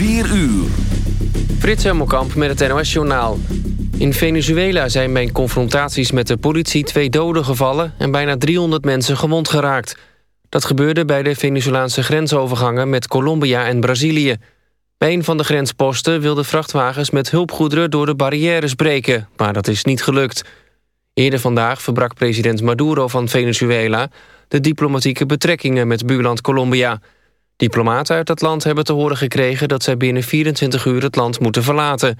4 uur. Frits Hemmelkamp met het NOS-journaal. In Venezuela zijn bij confrontaties met de politie twee doden gevallen... en bijna 300 mensen gewond geraakt. Dat gebeurde bij de Venezolaanse grensovergangen met Colombia en Brazilië. Bij een van de grensposten wilden vrachtwagens met hulpgoederen... door de barrières breken, maar dat is niet gelukt. Eerder vandaag verbrak president Maduro van Venezuela... de diplomatieke betrekkingen met buurland Colombia... Diplomaten uit dat land hebben te horen gekregen... dat zij binnen 24 uur het land moeten verlaten.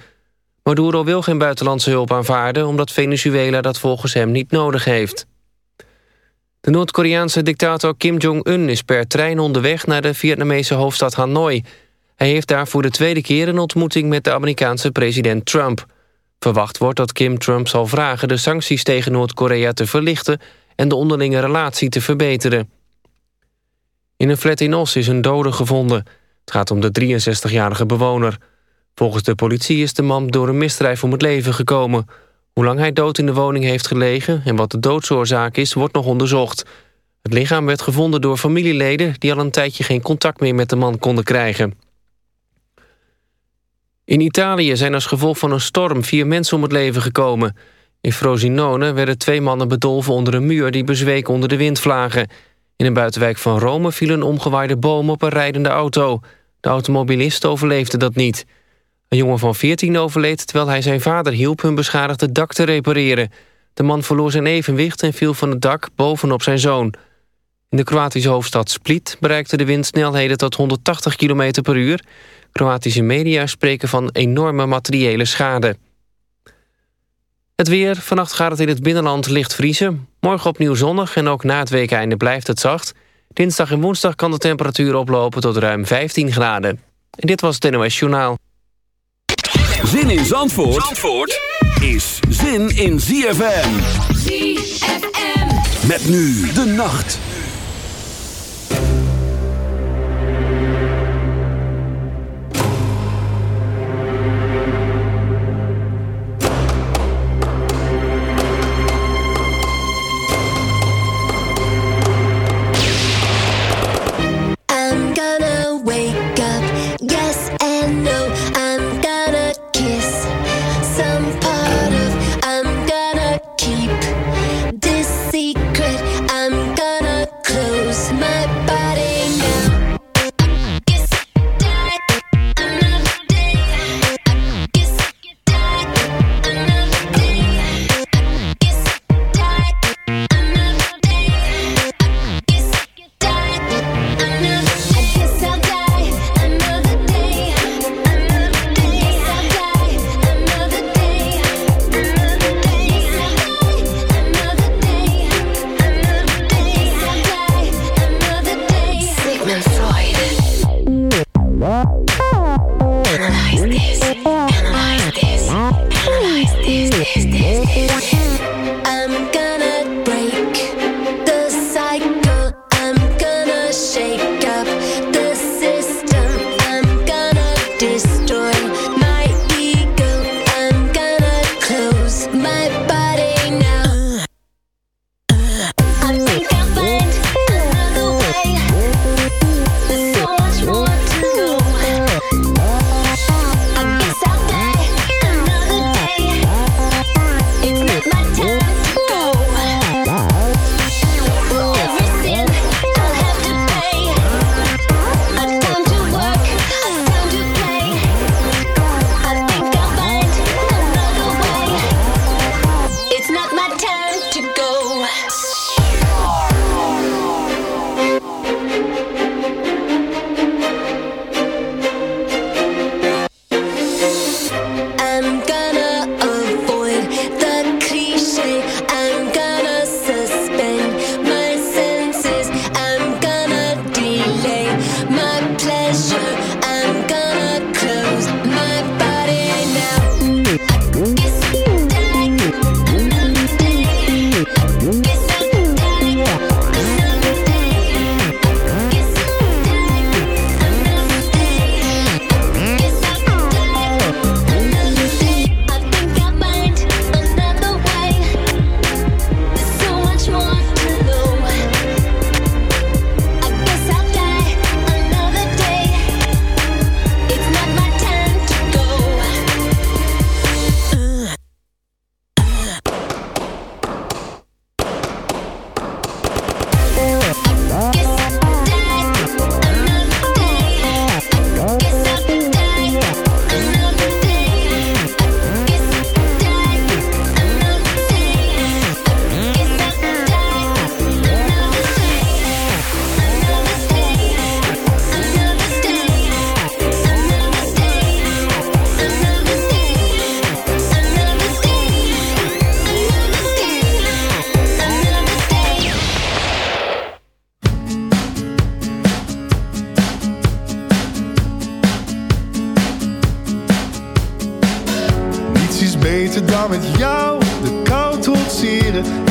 Maduro wil geen buitenlandse hulp aanvaarden... omdat Venezuela dat volgens hem niet nodig heeft. De Noord-Koreaanse dictator Kim Jong-un is per trein onderweg... naar de Vietnamese hoofdstad Hanoi. Hij heeft daar voor de tweede keer een ontmoeting... met de Amerikaanse president Trump. Verwacht wordt dat Kim Trump zal vragen... de sancties tegen Noord-Korea te verlichten... en de onderlinge relatie te verbeteren. In een flat in Os is een dode gevonden. Het gaat om de 63-jarige bewoner. Volgens de politie is de man door een misdrijf om het leven gekomen. Hoe lang hij dood in de woning heeft gelegen... en wat de doodsoorzaak is, wordt nog onderzocht. Het lichaam werd gevonden door familieleden... die al een tijdje geen contact meer met de man konden krijgen. In Italië zijn als gevolg van een storm vier mensen om het leven gekomen. In Frosinone werden twee mannen bedolven onder een muur... die bezweek onder de windvlagen... In een buitenwijk van Rome viel een omgewaaide boom op een rijdende auto. De automobilist overleefde dat niet. Een jongen van 14 overleed terwijl hij zijn vader hielp... hun beschadigde dak te repareren. De man verloor zijn evenwicht en viel van het dak bovenop zijn zoon. In de Kroatische hoofdstad Split bereikte de wind snelheden tot 180 km per uur. Kroatische media spreken van enorme materiële schade. Het weer. Vannacht gaat het in het binnenland licht vriezen. Morgen opnieuw zonnig en ook na het weekeinde blijft het zacht. Dinsdag en woensdag kan de temperatuur oplopen tot ruim 15 graden. En dit was het NOS Journaal. Zin in Zandvoort, Zandvoort is zin in ZFM. ZFM. Met nu de nacht.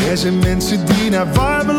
Er zijn mensen die naar warme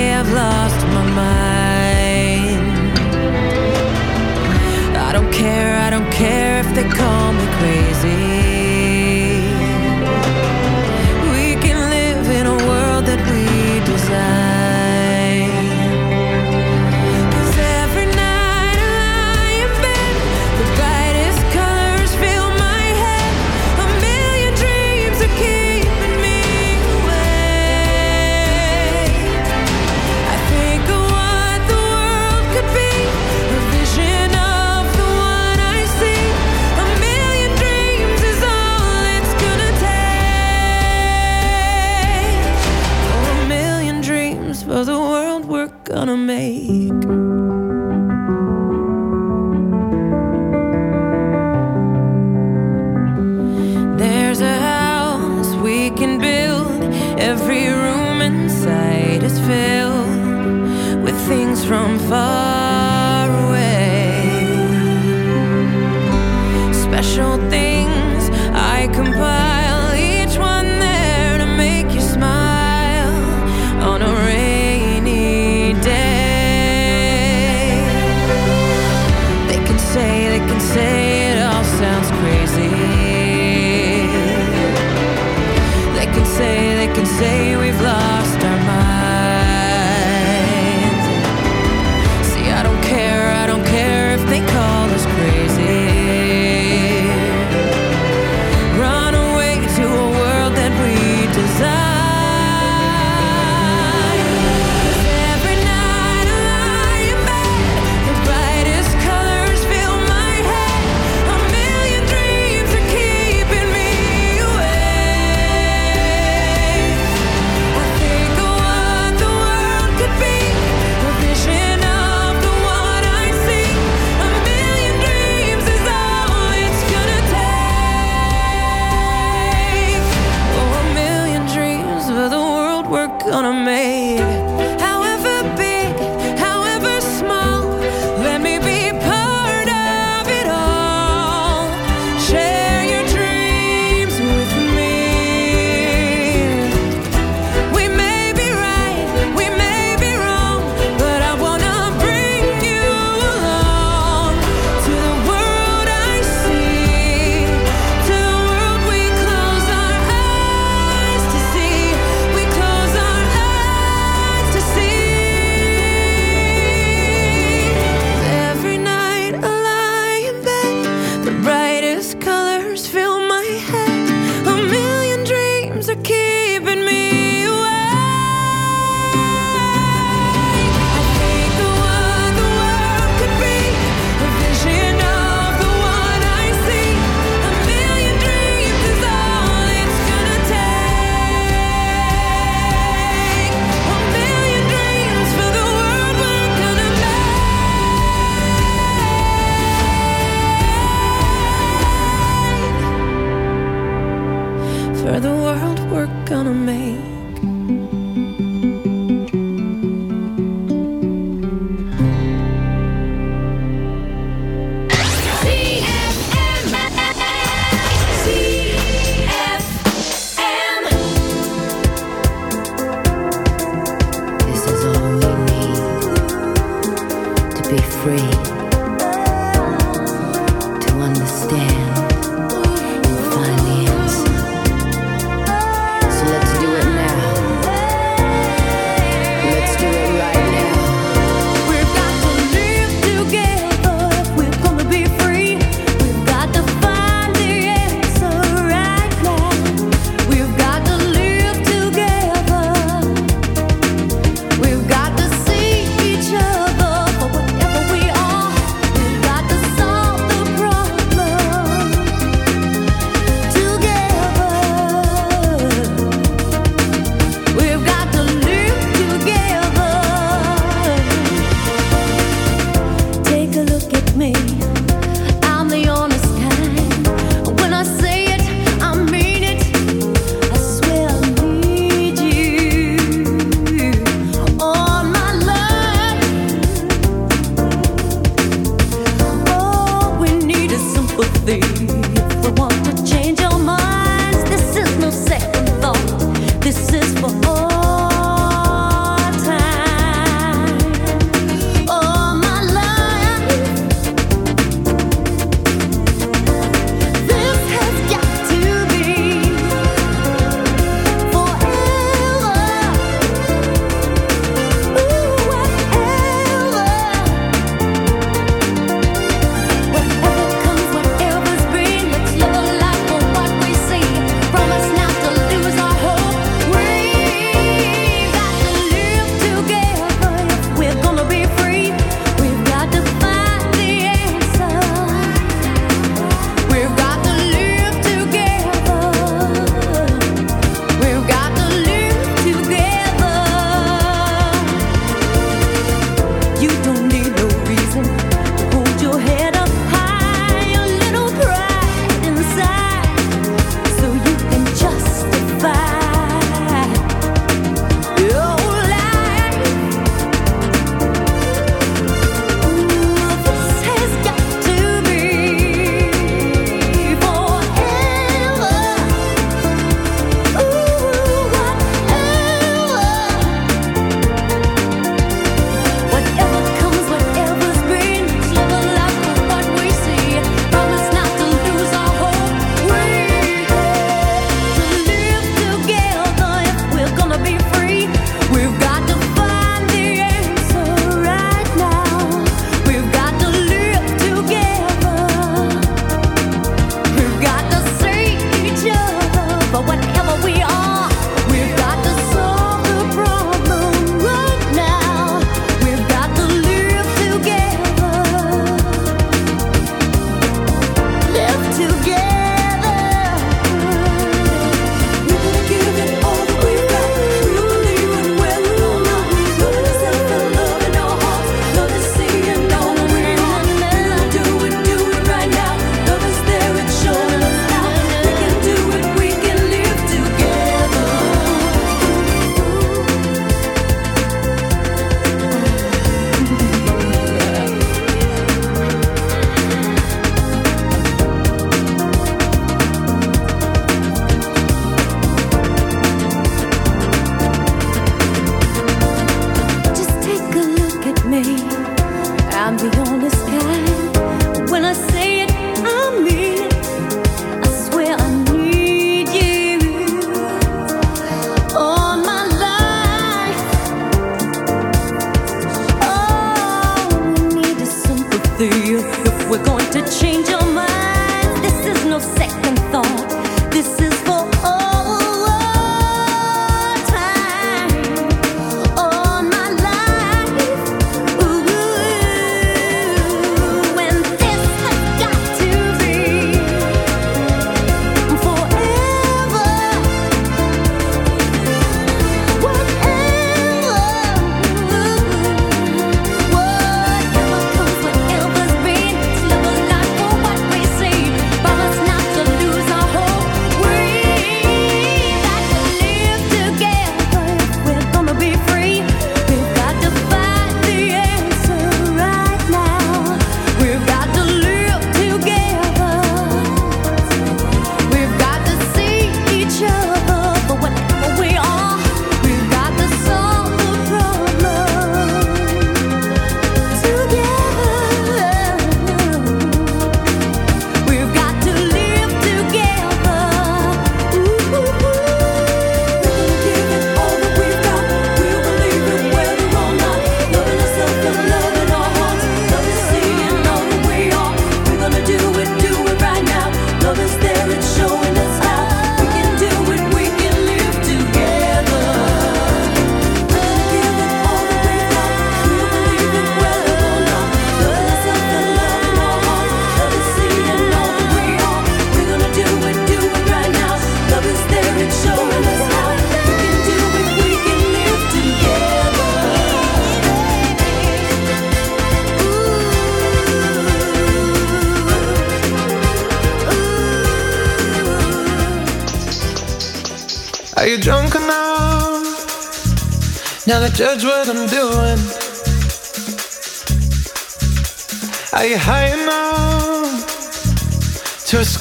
care if they call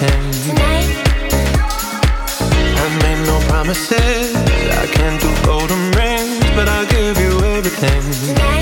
Your. Tonight. I made no promises, I can't do golden rings, but I'll give you everything. Tonight.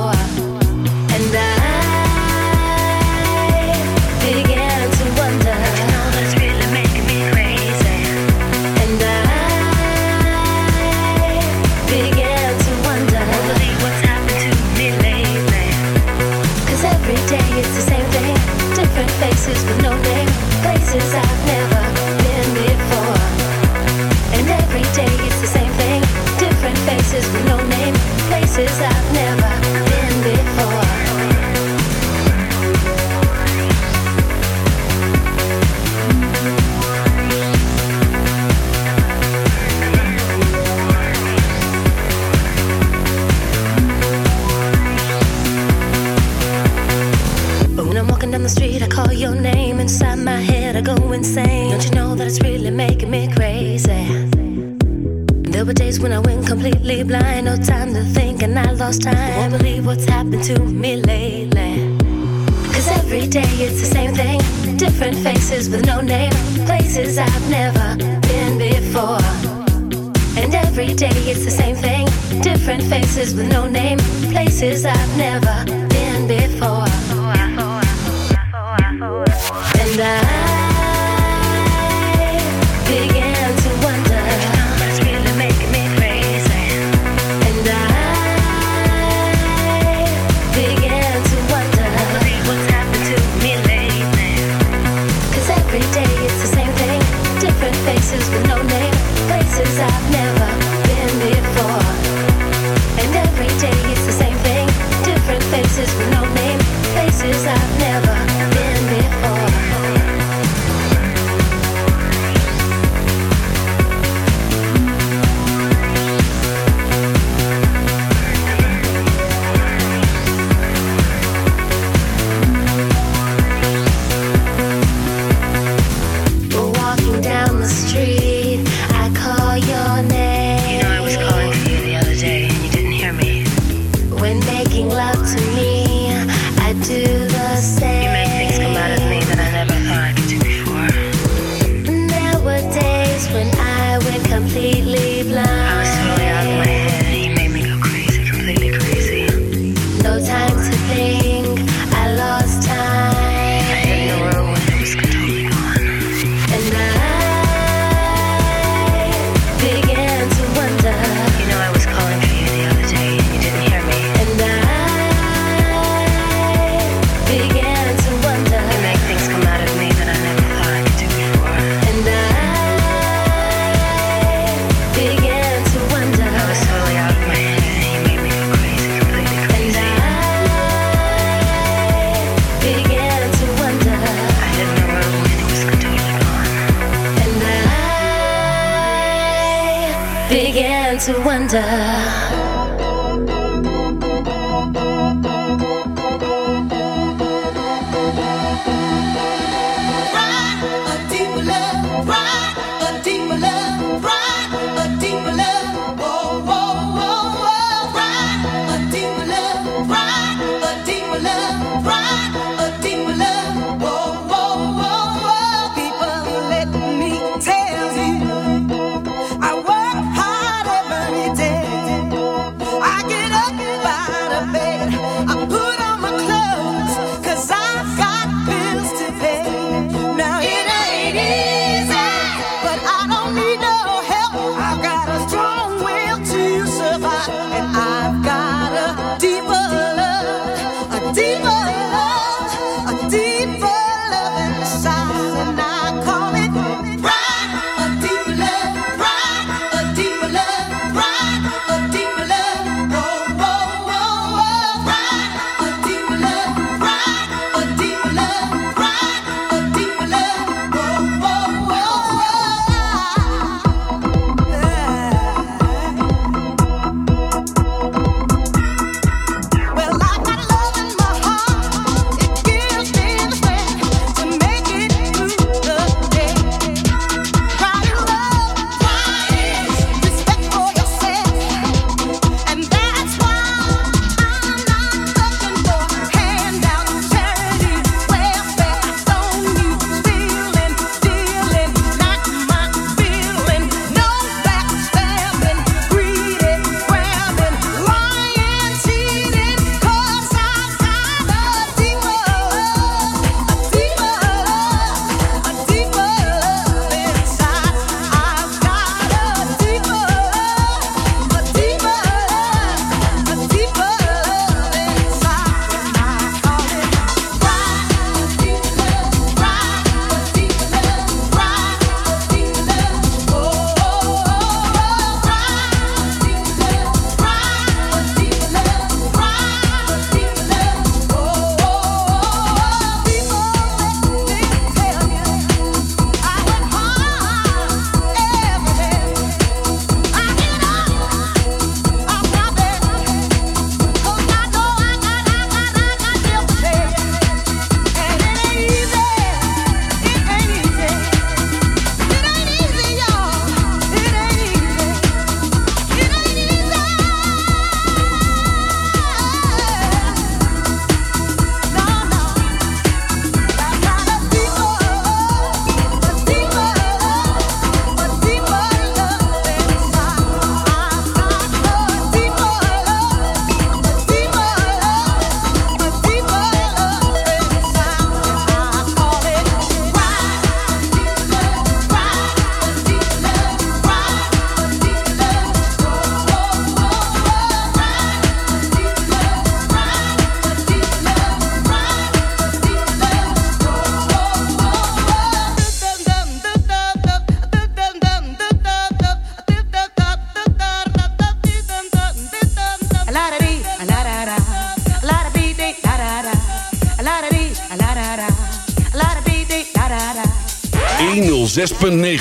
completely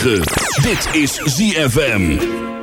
Dit is ZFM.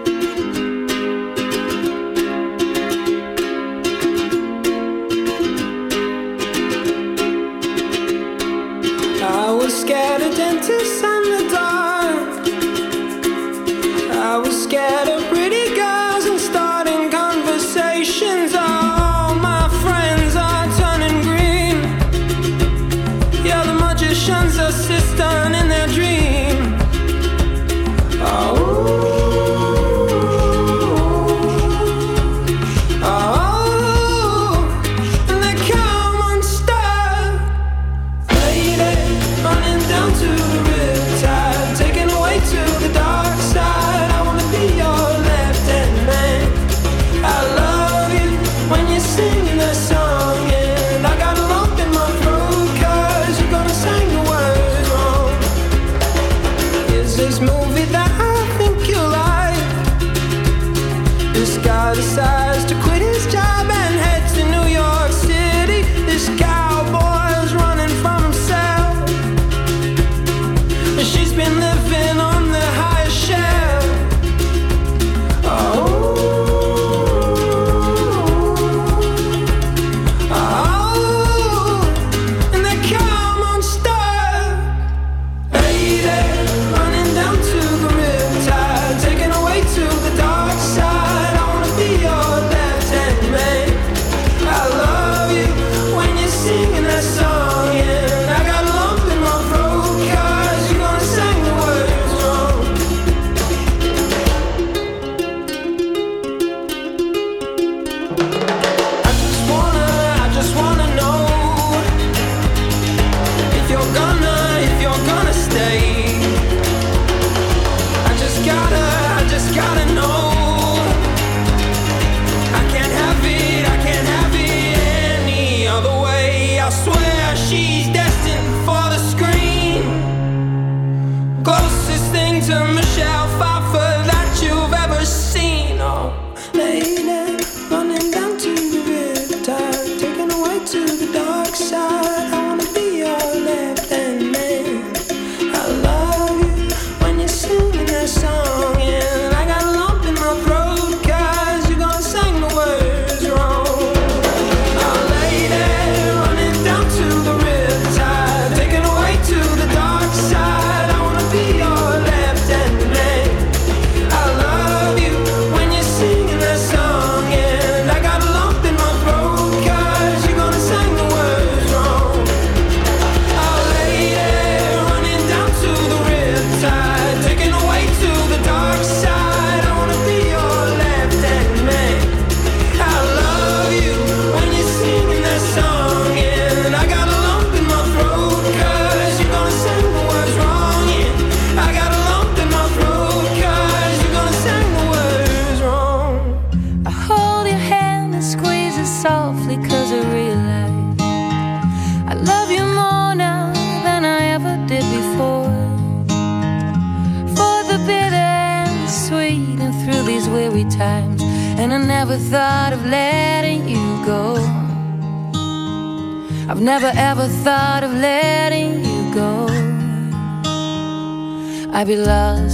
I be loved.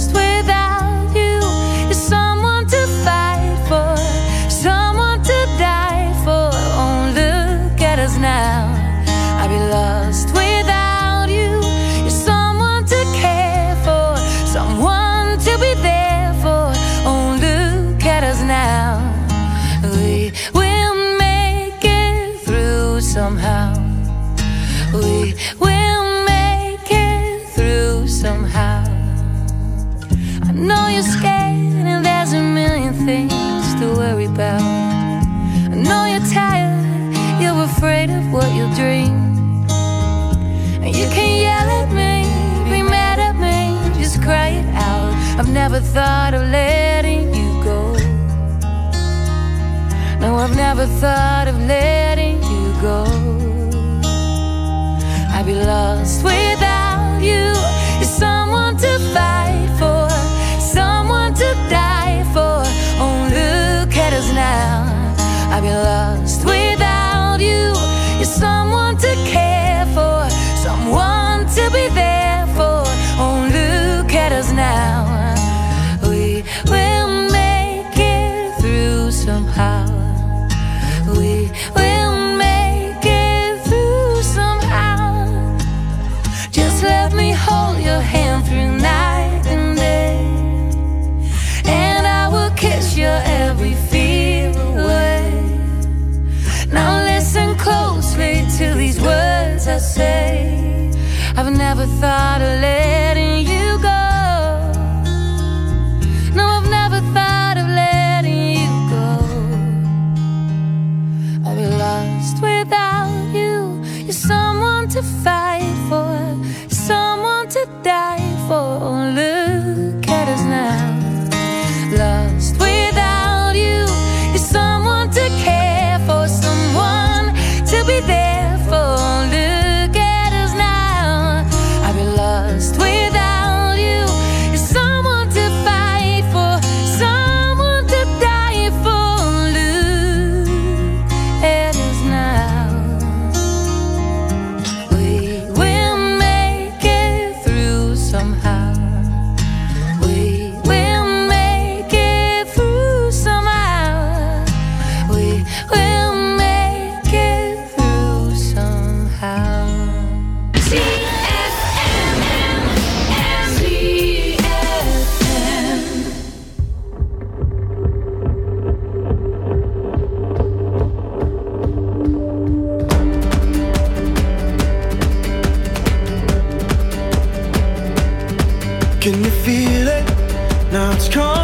without a label. Now it's cold.